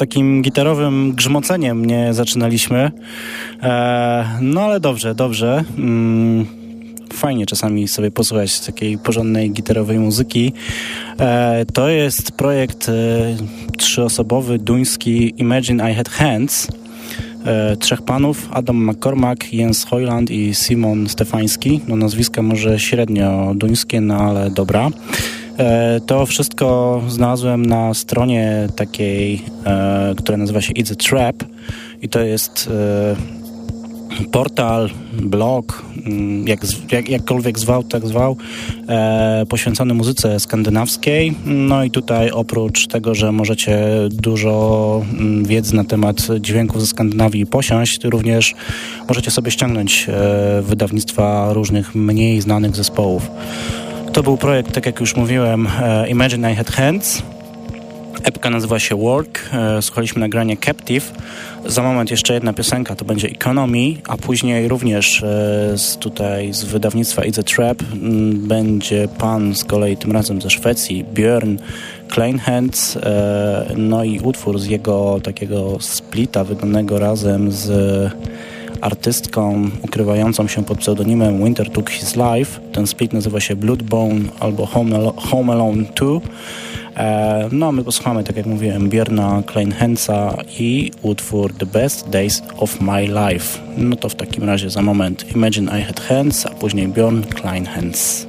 takim gitarowym grzmoceniem nie zaczynaliśmy. E, no ale dobrze, dobrze. Mm, fajnie czasami sobie posłuchać takiej porządnej gitarowej muzyki. E, to jest projekt e, trzyosobowy, duński Imagine I Had Hands. E, trzech panów, Adam McCormack, Jens Hoyland i Simon Stefański. No nazwiska może średnio duńskie, no ale dobra. E, to wszystko znalazłem na stronie takiej, e, która nazywa się It's a Trap i to jest e, portal, blog, mm, jak, jak, jakkolwiek zwał, tak zwał, e, poświęcony muzyce skandynawskiej. No i tutaj oprócz tego, że możecie dużo mm, wiedzy na temat dźwięków ze Skandynawii posiąść, również możecie sobie ściągnąć e, wydawnictwa różnych mniej znanych zespołów. To był projekt, tak jak już mówiłem, e, Imagine I Had Hands. Epka nazywa się Work. E, słuchaliśmy nagrania Captive. Za moment jeszcze jedna piosenka, to będzie Economy, a później również e, z tutaj z wydawnictwa It's a Trap będzie pan z kolei tym razem ze Szwecji, Björn Kleinhands, no i utwór z jego takiego splita wydanego razem z artystką ukrywającą się pod pseudonimem Winter Took His Life. Ten split nazywa się Bloodbone albo Home, Home Alone 2. E, no, my posłuchamy, tak jak mówiłem, Bierna Kleinhensa i utwór The Best Days of My Life. No to w takim razie za moment Imagine I Had Hands, a później Bjorn Kleinhens.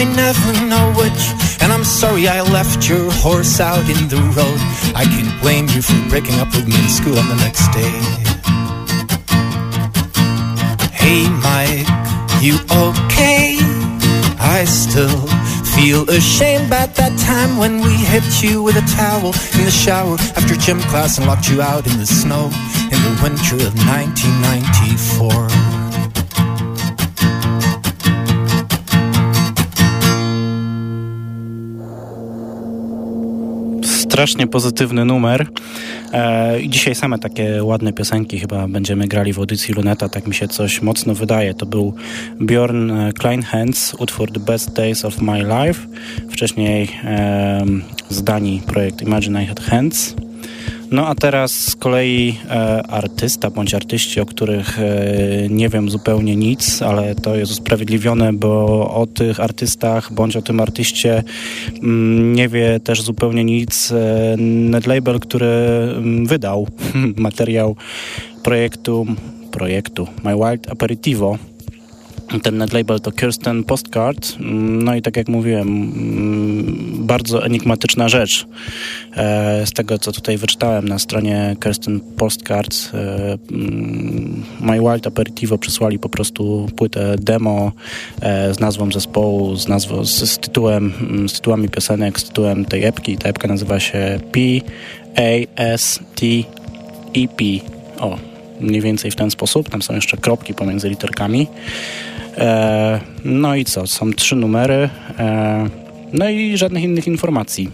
I never know which. And I'm sorry I left your horse out in the road. I can't blame you for breaking up with me in school on the next day. Hey Mike, you okay? I still feel ashamed about that time when we hit you with a towel in the shower after gym class and locked you out in the snow in the winter of 1994. strasznie pozytywny numer. E, dzisiaj same takie ładne piosenki chyba będziemy grali w audycji Luneta, tak mi się coś mocno wydaje. To był Bjorn e, Kleinhands, utwór The Best Days of My Life. Wcześniej e, z Danii projekt Imagine I Had Hands. No a teraz z kolei e, artysta bądź artyści, o których e, nie wiem zupełnie nic, ale to jest usprawiedliwione, bo o tych artystach bądź o tym artyście mm, nie wie też zupełnie nic e, Netlabel, który mm, wydał materiał projektu projektu My Wild Aperitivo ten netlabel to Kirsten Postcard. No i tak jak mówiłem, mm, bardzo enigmatyczna rzecz. E, z tego, co tutaj wyczytałem na stronie Kirsten Postcard, e, mm, My Wild Aperitivo przysłali po prostu płytę demo e, z nazwą zespołu, z, nazwą, z, tytułem, mm, z tytułami piosenek, z tytułem tej epki. Ta epka nazywa się P-A-S-T-E-P. O, mniej więcej w ten sposób. Tam są jeszcze kropki pomiędzy literkami. E, no i co? Są trzy numery. E, no i żadnych innych informacji.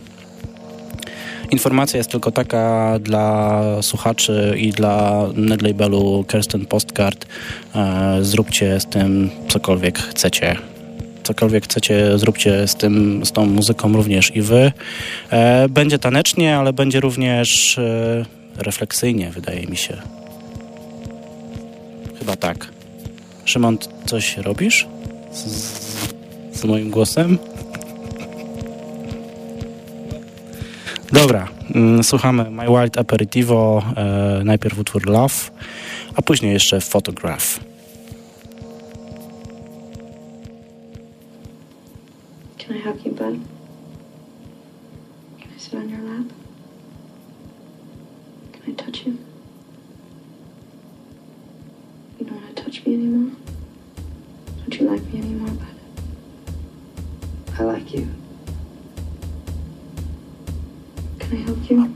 Informacja jest tylko taka dla słuchaczy i dla netlabelu Kirsten Postcard. E, zróbcie z tym cokolwiek chcecie. Cokolwiek chcecie, zróbcie z tym, z tą muzyką również i wy. Będzie tanecznie, ale będzie również refleksyjnie, wydaje mi się. Chyba tak. Szymon, coś robisz z, z moim głosem? Dobra, mm, słuchamy My Wild Aperitivo, e, najpierw utwór Love, a później jeszcze Photograph. Lap? Can I touch you? You don't want to touch me anymore? Don't you like me anymore, bud? I like you. Can I help you?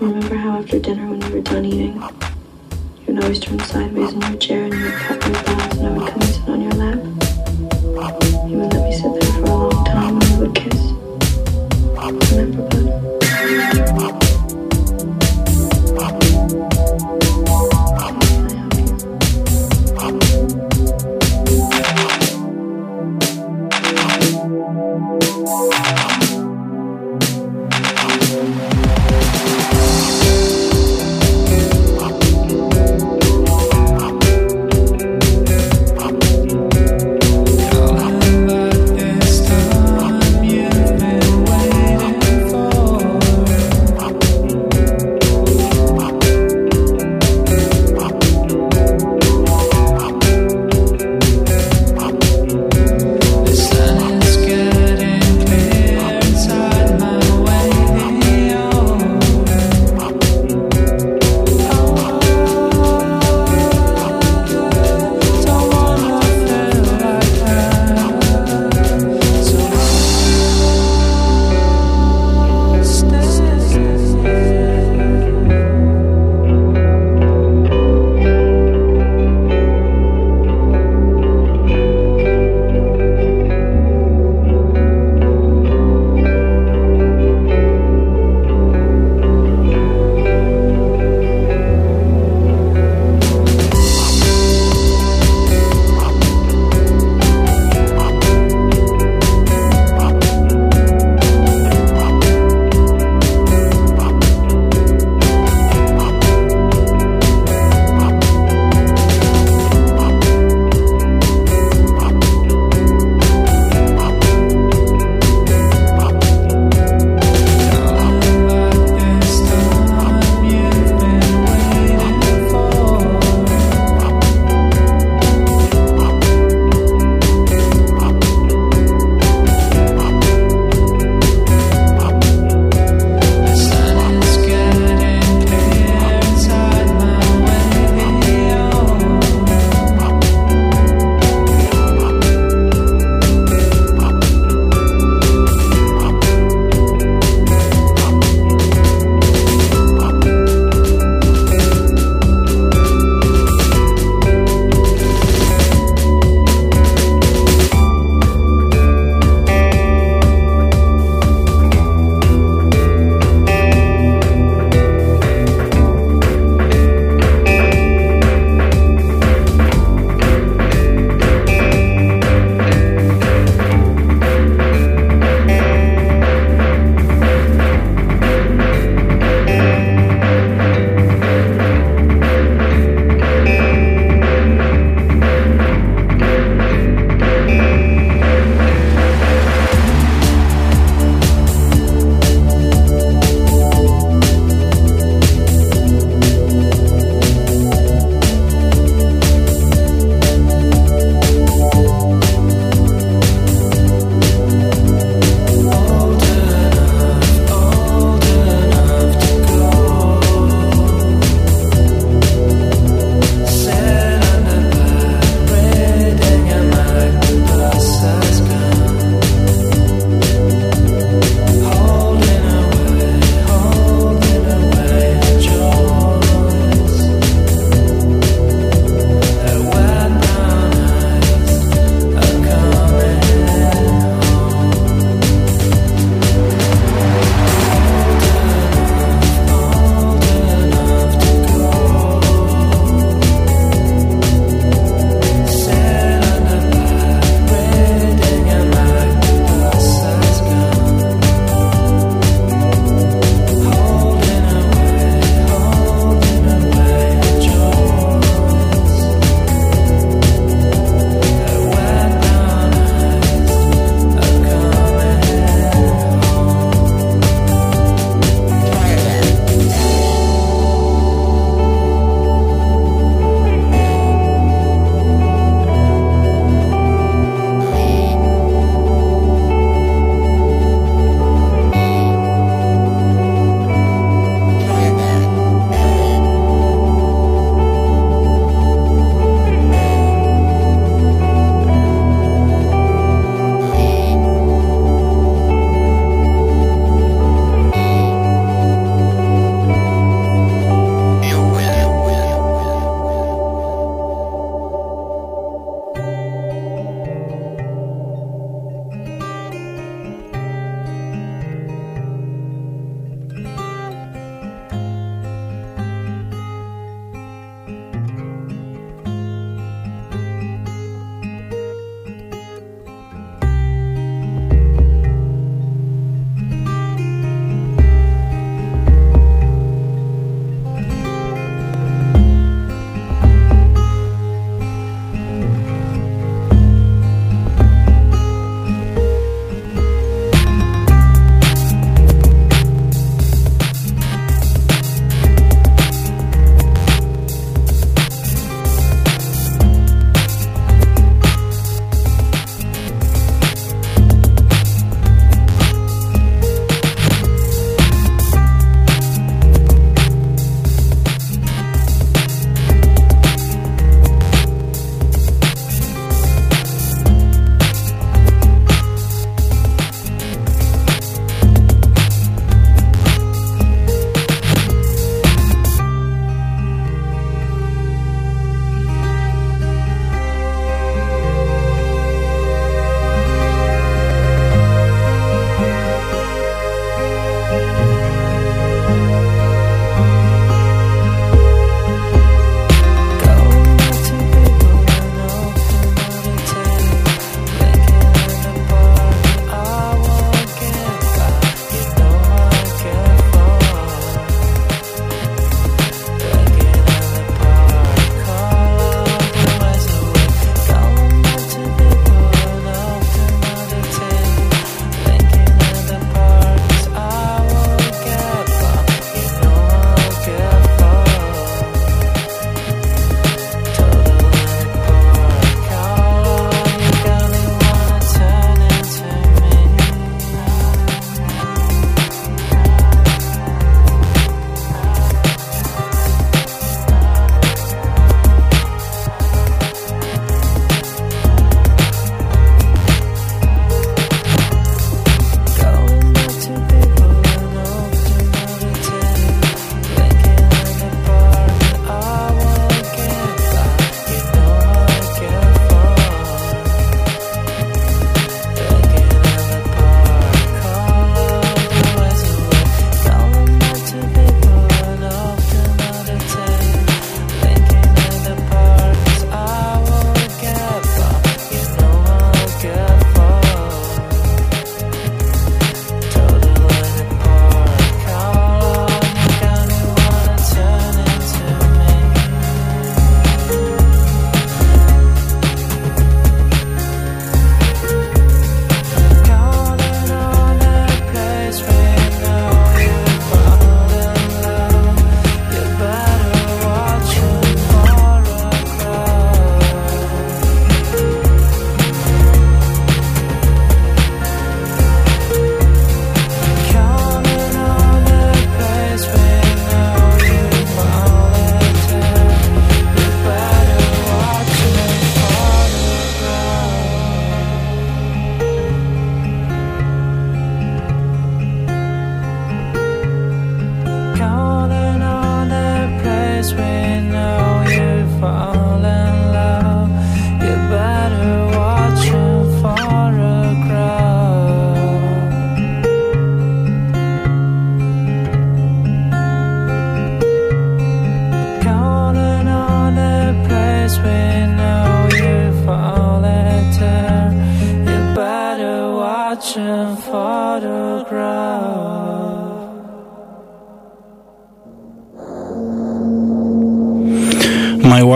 Remember how after dinner when you were done eating, you'd always turn sideways in your chair and you would cut your brows and I would come and sit on your lap? You would let me sit there Thank you.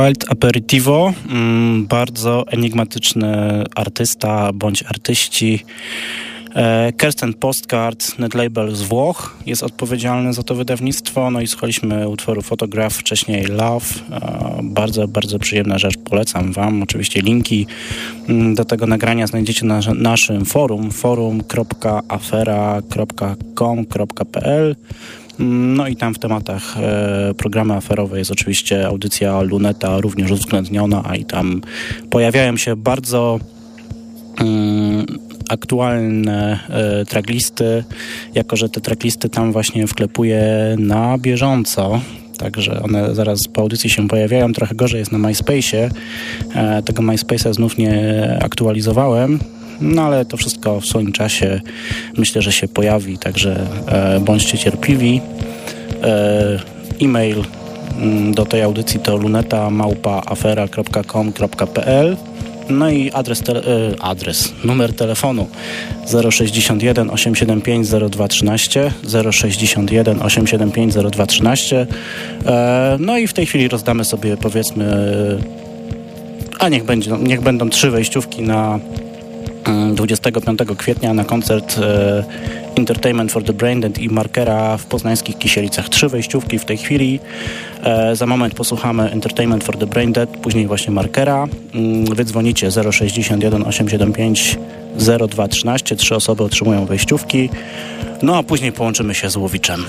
Wild Aperitivo, mm, bardzo enigmatyczny artysta bądź artyści. E, Kirsten Postcard, netlabel z Włoch, jest odpowiedzialny za to wydawnictwo. No i słuchaliśmy utworu Photograph, wcześniej Love. E, bardzo, bardzo przyjemna rzecz, polecam Wam. Oczywiście linki mm, do tego nagrania znajdziecie na naszym forum, forum.afera.com.pl no i tam w tematach e, programy aferowe jest oczywiście audycja Luneta również uwzględniona, a i tam pojawiają się bardzo mm, aktualne e, tracklisty, jako że te tracklisty tam właśnie wklepuję na bieżąco. Także one zaraz po audycji się pojawiają. Trochę gorzej jest na MySpace'ie. E, tego MySpace'a znów nie aktualizowałem. No ale to wszystko w swoim czasie myślę, że się pojawi, także e, bądźcie cierpliwi. E, e-mail mm, do tej audycji to luneta małpaafera.com.pl no i adres, e, adres, numer telefonu 061 875 0213 061 875 0213 e, no i w tej chwili rozdamy sobie powiedzmy a niech, będzie, niech będą trzy wejściówki na 25 kwietnia na koncert e, Entertainment for the Braindead i Markera w poznańskich Kisielicach. Trzy wejściówki w tej chwili. E, za moment posłuchamy Entertainment for the Braindead, później właśnie Markera. Mm, wy dzwonicie 061 875 0213. Trzy osoby otrzymują wejściówki. No a później połączymy się z Łowiczem.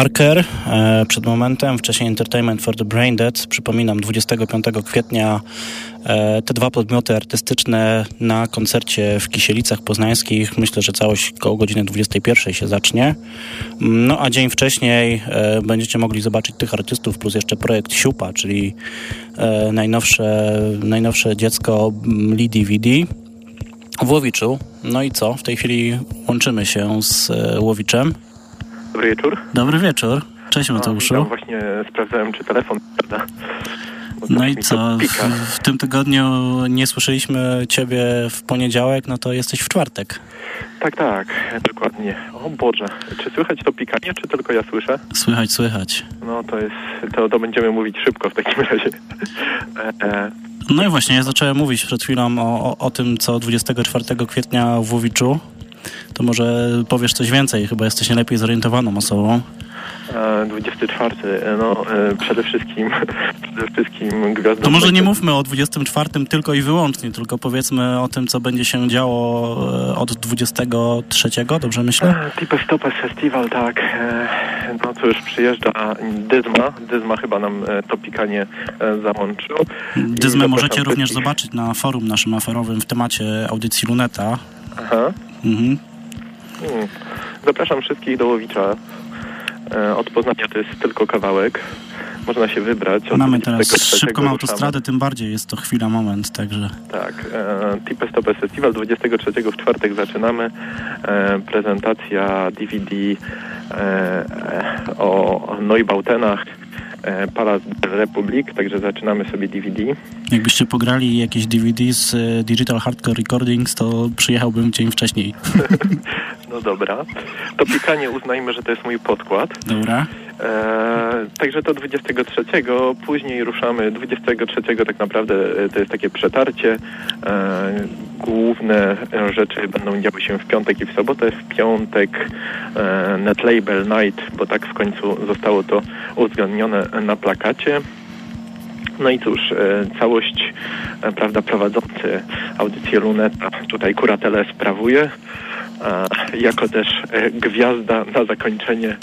Marker e, przed momentem, wcześniej Entertainment for the Brain Dead. Przypominam, 25 kwietnia e, te dwa podmioty artystyczne na koncercie w Kisielicach Poznańskich. Myślę, że całość koło godziny 21 się zacznie. No a dzień wcześniej e, będziecie mogli zobaczyć tych artystów, plus jeszcze projekt Siupa, czyli najnowsze, najnowsze dziecko Lee DVD w Łowiczu. No i co? W tej chwili łączymy się z Łowiczem. Dobry wieczór. Dobry wieczór. Cześć Mateuszu. Ja właśnie sprawdzałem, czy telefon prawda. No i co? W, w tym tygodniu nie słyszeliśmy ciebie w poniedziałek, no to jesteś w czwartek. Tak, tak, dokładnie. O Boże, czy słychać to pikanie, czy tylko ja słyszę? Słychać, słychać. No to jest, to, to będziemy mówić szybko w takim razie. E, e, No i właśnie, ja zacząłem mówić przed chwilą o, o, o tym, co 24 kwietnia w Łowiczu. To może powiesz coś więcej, chyba jesteś najlepiej zorientowaną osobą. e, 24, e, no e, przede wszystkim, przede wszystkim gwiazdą... To może nie mówmy o 24 tylko i wyłącznie, tylko powiedzmy o tym, co będzie się działo e, od 23, dobrze myślę? Tipe Stopes Festival, tak. E, No cóż, przyjeżdża Dyzma. Dyzma chyba nam e, to pikanie e, załączył. Dyzmę możecie również zobaczyć na forum naszym aferowym w temacie audycji Luneta. Aha. Mhm. Hmm. Zapraszam wszystkich do Łowicza. E, Od Poznania to jest tylko kawałek. Można się wybrać. Mamy teraz 23 szybką autostradę, tym bardziej jest to chwila, moment, także Tak. E, Tipe Stopes Festival 23 w czwartek zaczynamy. E, prezentacja DVD e, e, o Neubautenach. E, Palace Republic, także zaczynamy sobie DVD. jakbyście pograli jakieś DVD z e, Digital Hardcore Recordings, to przyjechałbym dzień wcześniej. No dobra. To pikanie uznajmy, że to jest mój podkład. Dobra. E, także to 23, później ruszamy 23 tak naprawdę e, to jest takie przetarcie. E, główne e, rzeczy będą działy się w piątek i w sobotę. W piątek e, Netlabel Night, bo tak w końcu zostało to uwzględnione na plakacie. No i cóż, e, całość, e, prawda, prowadzący audycję Luneta tutaj kuratelę sprawuje. jako też e, gwiazda na zakończenie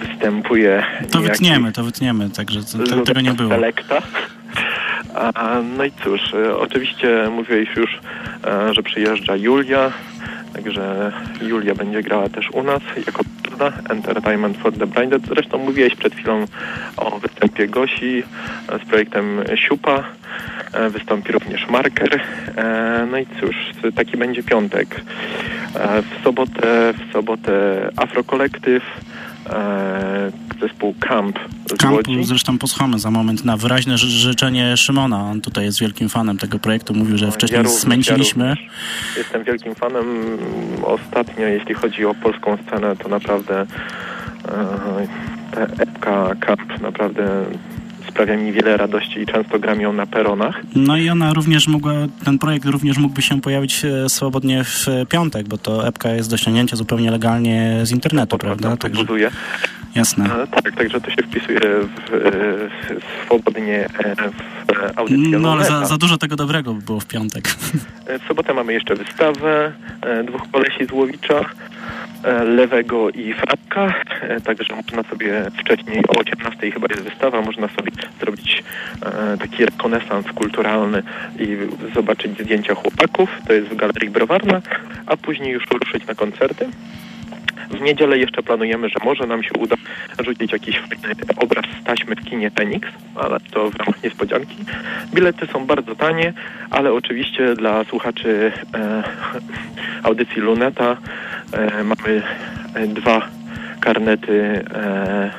występuje To wytniemy, to wytniemy, także to, to, tego nie było. Selekta. A, no i cóż, oczywiście mówiłeś już, że przyjeżdża Julia, także Julia będzie grała też u nas jako Brda, Entertainment for the Blinded. Zresztą mówiłeś przed chwilą o występie Gosi e, z projektem Siupa. E, Wystąpi również Marker. E, No i cóż, taki będzie piątek. W sobotę, w sobotę Afrokolektyw, zespół Camp z Kampu Łodzi. zresztą posłuchamy za moment na wyraźne ży- życzenie Szymona. On tutaj jest wielkim fanem tego projektu. Mówił, że wcześniej również, smęciliśmy. Ja. Jestem wielkim fanem. Ostatnio, jeśli chodzi o polską scenę, to naprawdę e, ta epka Camp naprawdę sprawia mi wiele radości i często gram ją na peronach. No i ona również mogła, ten projekt również mógłby się pojawić e, swobodnie w piątek, bo to epka jest do ściągnięcia zupełnie legalnie z internetu, prawda? To Także buduje. Jasne. Tak, także to się wpisuje w, e, swobodnie e, w audycję No ale za, za dużo tego dobrego by było w piątek. E, W sobotę mamy jeszcze wystawę e, dwóch kolesi z Łowicza, Lewego i Franka, e, także można sobie wcześniej o 18 chyba jest wystawa, można sobie zrobić taki rekonesans kulturalny i zobaczyć zdjęcia chłopaków, to jest w Galerii Browarna, a później już ruszyć na koncerty. W niedzielę jeszcze planujemy, że może nam się uda rzucić jakiś obraz z taśmy w kinie Fenix, ale to w ramach niespodzianki. Bilety są bardzo tanie, ale oczywiście dla słuchaczy e, audycji Luneta e, mamy e, dwa karnety e,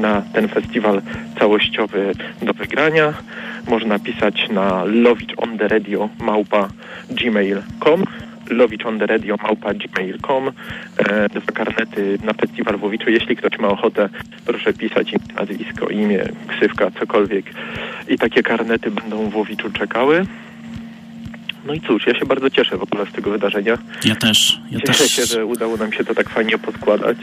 na ten festiwal całościowy do wygrania. Można pisać na lowiczontheradio małpa gmail.com lowiczontheradio małpa gmail.com e, dwa karnety na festiwal w Łowiczu. Jeśli ktoś ma ochotę, proszę pisać im nazwisko, imię, ksywka, cokolwiek i takie karnety będą w Łowiczu czekały. No i cóż, ja się bardzo cieszę w ogóle z tego wydarzenia. Ja też. Ja Cieszę też. się, że udało nam się to tak fajnie podkładać.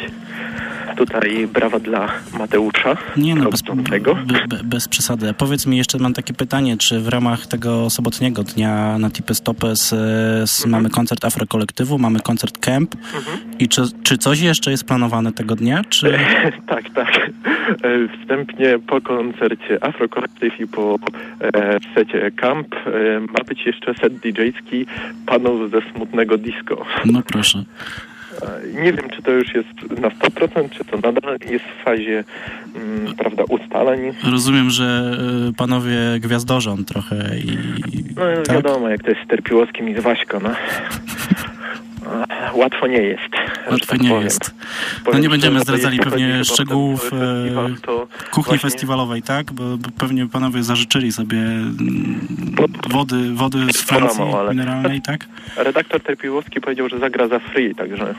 Tutaj brawa dla Mateusza, Nie no, bez, be, be, bez przesady. Powiedz mi jeszcze, mam takie pytanie, czy w ramach tego sobotniego dnia na Tipę Stopes Mhm. mamy koncert Afrokolektywu, mamy koncert Camp i czy, czy coś jeszcze jest planowane tego dnia, czy... tak, tak. E, Wstępnie po koncercie Afro Collective i po e, secie Camp e, ma być jeszcze set DJ-ski panów ze smutnego disco. No proszę. E, Nie wiem, czy to już jest na 100%, czy to nadal jest w fazie mm, prawda, ustaleń. Rozumiem, że e, panowie gwiazdorzą trochę i... No tak? wiadomo, jak to jest z Terpiłowskim i z Waśko, no. Łatwo nie jest. że Łatwo tak nie powiem. jest. No nie będziemy zdradzali pewnie szczegółów, e, Kuchni właśnie- festiwalowej, tak? Bo, bo pewnie panowie zażyczyli sobie mm, wody, wody z Francji mineralnej, tak? Redaktor Terpiłowski powiedział, że zagra za free, także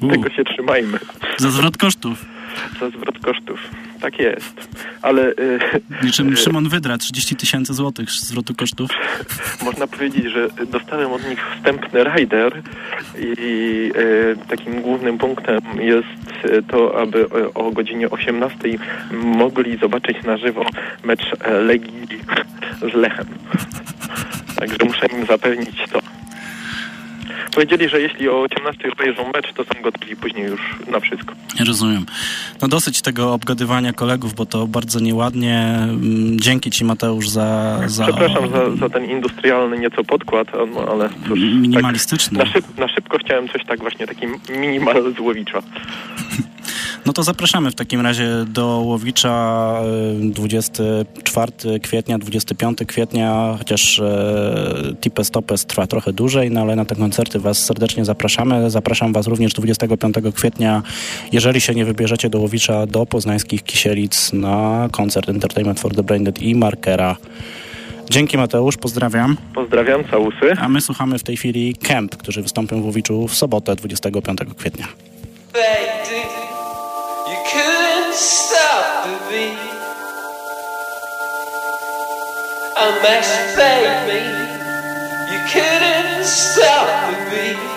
U. tego się trzymajmy. Za zwrot kosztów. Za zwrot kosztów. Tak jest. Ale y, Niczym y, Szymon Wydra, 30 tysięcy złotych zwrotu kosztów. można powiedzieć, że dostałem od nich wstępny rider i y, takim głównym punktem jest to, aby o, godzinie 18 mogli zobaczyć na żywo mecz Legii z Lechem. Także muszę im zapewnić to. Powiedzieli, że jeśli o 18 obejrzą mecz, to są gotowi później już na wszystko. Rozumiem. No dosyć tego obgadywania kolegów, bo to bardzo nieładnie. Mm, Dzięki ci Mateusz za... za Przepraszam za, za ten industrialny nieco podkład, no, ale cóż. Minimalistyczny. Tak, na, szyb, na szybko chciałem coś tak właśnie, taki minimal z Łowicza. No to zapraszamy w takim razie do Łowicza y, 24 kwietnia, 25 kwietnia, chociaż e, Tipes Topes trwa trochę dłużej, no ale na te koncerty Was serdecznie zapraszamy. Zapraszam Was również 25 kwietnia, jeżeli się nie wybierzecie do Łowicza, do poznańskich Kisielic na koncert Entertainment for the Blinded i Markera. Dzięki Mateusz, pozdrawiam. Pozdrawiam, całusy. A my słuchamy w tej chwili Camp, którzy wystąpią w Łowiczu w sobotę 25 kwietnia. Baby, stop me. I must beg me. You couldn't stop me.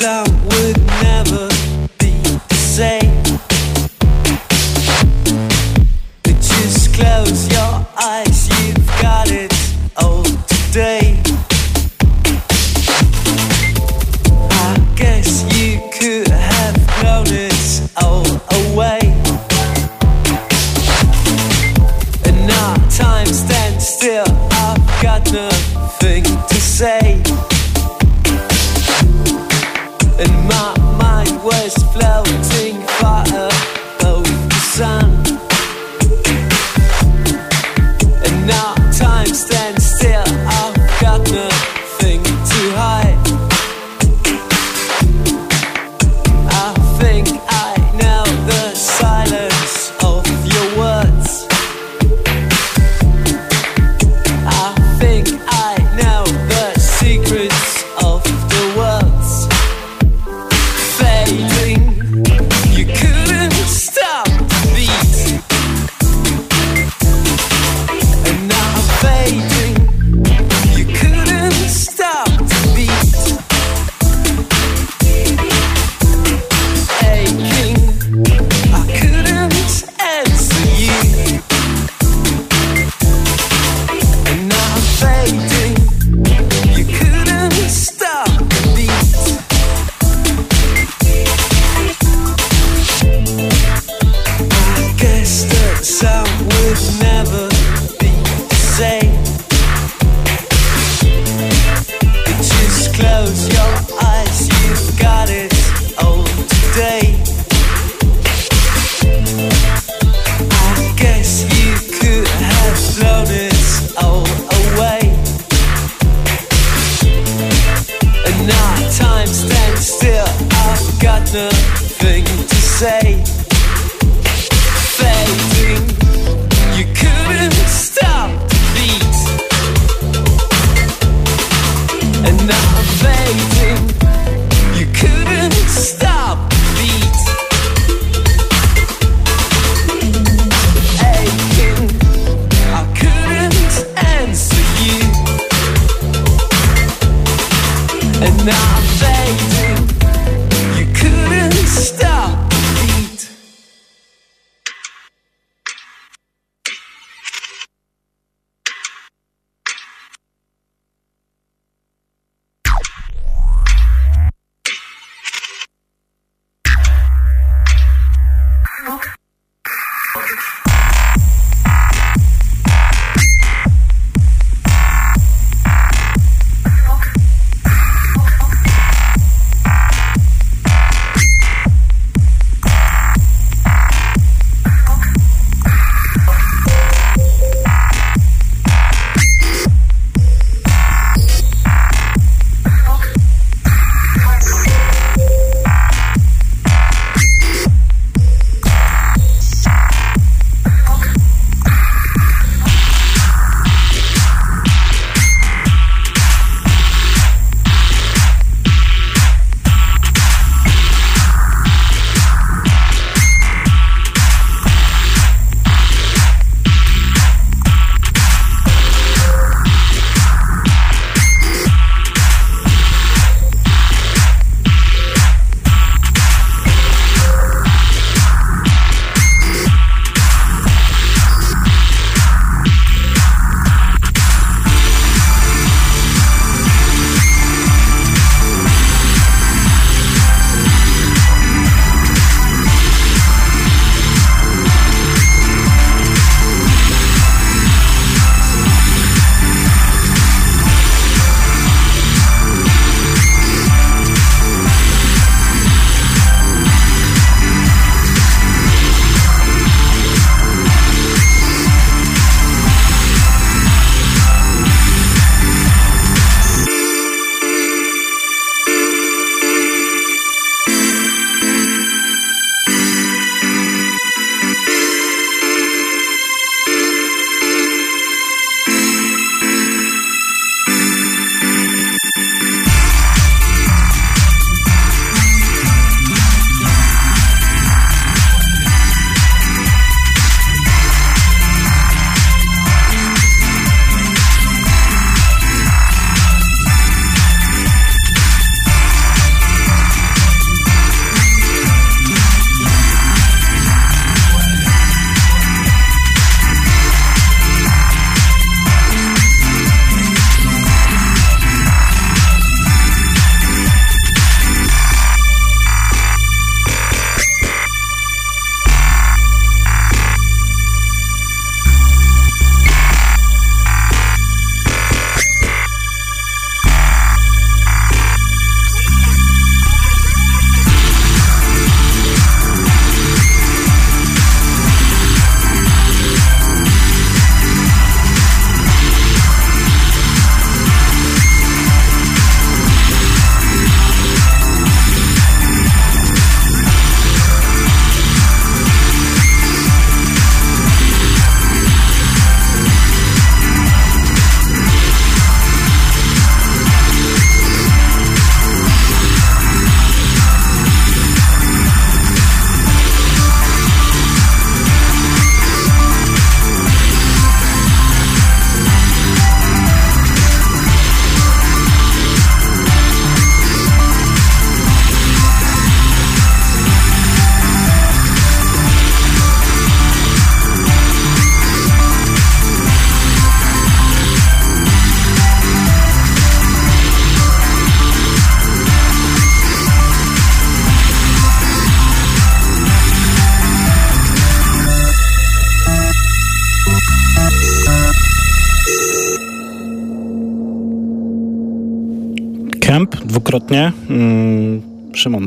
slow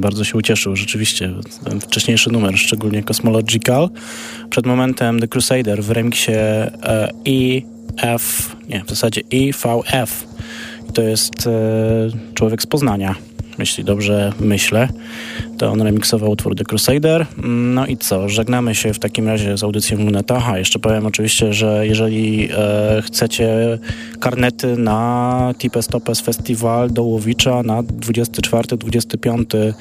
bardzo się ucieszył, rzeczywiście. Ten wcześniejszy numer, szczególnie Cosmological. Przed momentem The Crusader w remiksie e, EF, nie, w zasadzie EVF. I to jest e, człowiek z Poznania jeśli dobrze myślę. To on remiksował utwór The Crusader. No i co? Żegnamy się w takim razie z audycją Luneta. Aha, jeszcze powiem oczywiście, że jeżeli e, chcecie karnety na Tipes Topes Festival do Łowicza na 24-25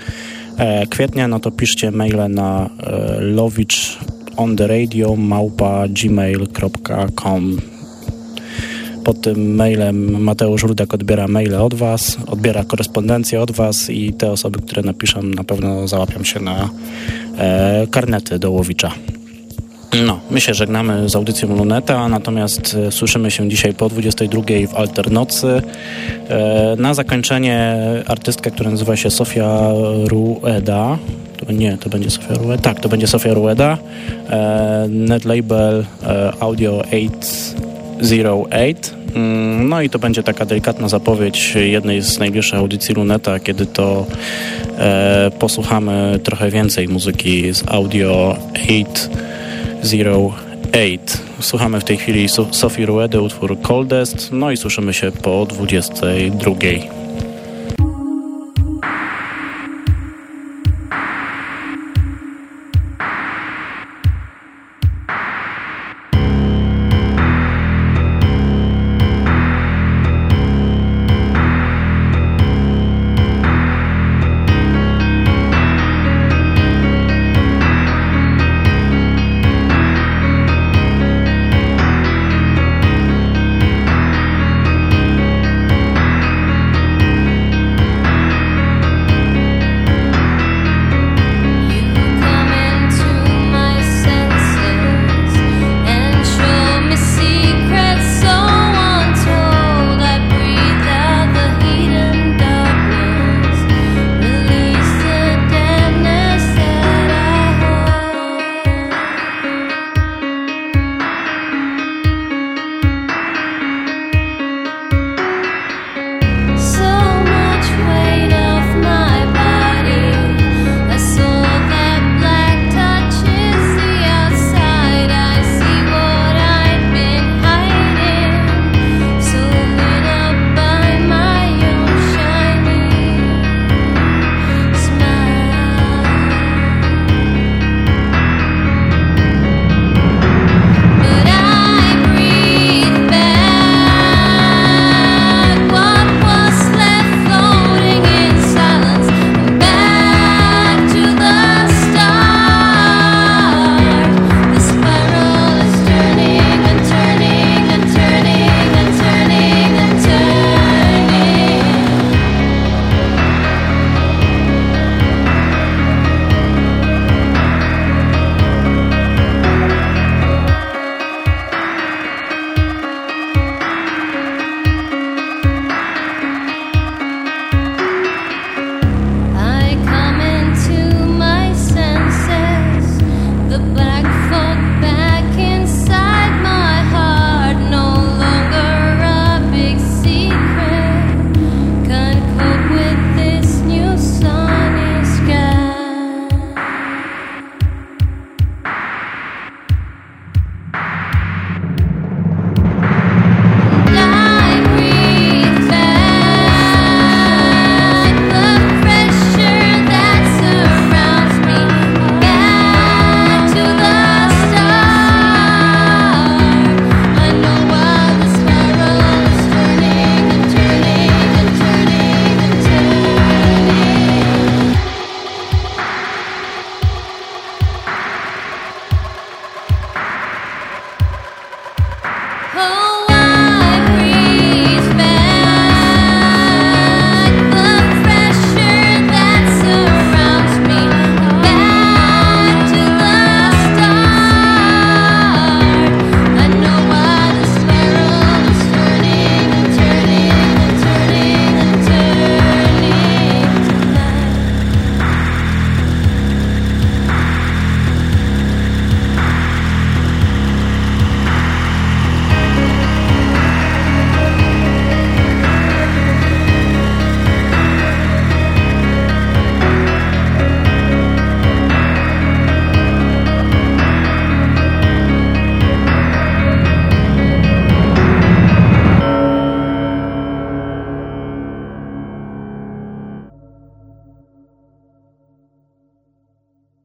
e, kwietnia, no to piszcie maile na e, lowicz on the radio małpa gmail.com pod tym mailem Mateusz Rudak odbiera maile od Was, odbiera korespondencję od Was i te osoby, które napiszą, na pewno załapią się na e, karnety do Łowicza. No, my się żegnamy z audycją Luneta, natomiast e, słyszymy się dzisiaj po 22 w Alternocy. E, na zakończenie artystkę, która nazywa się Sofia Rueda. Nie, to będzie Sofia Rueda. Tak, to będzie Sofia Rueda. E, Net label Audio 8 Zero Eight. Mm, no i to będzie taka delikatna zapowiedź jednej z najbliższych audycji Luneta, kiedy to e, posłuchamy trochę więcej muzyki z audio 808. Słuchamy w tej chwili Sophie Ruedy, utwór Coldest, no i słyszymy się po 22.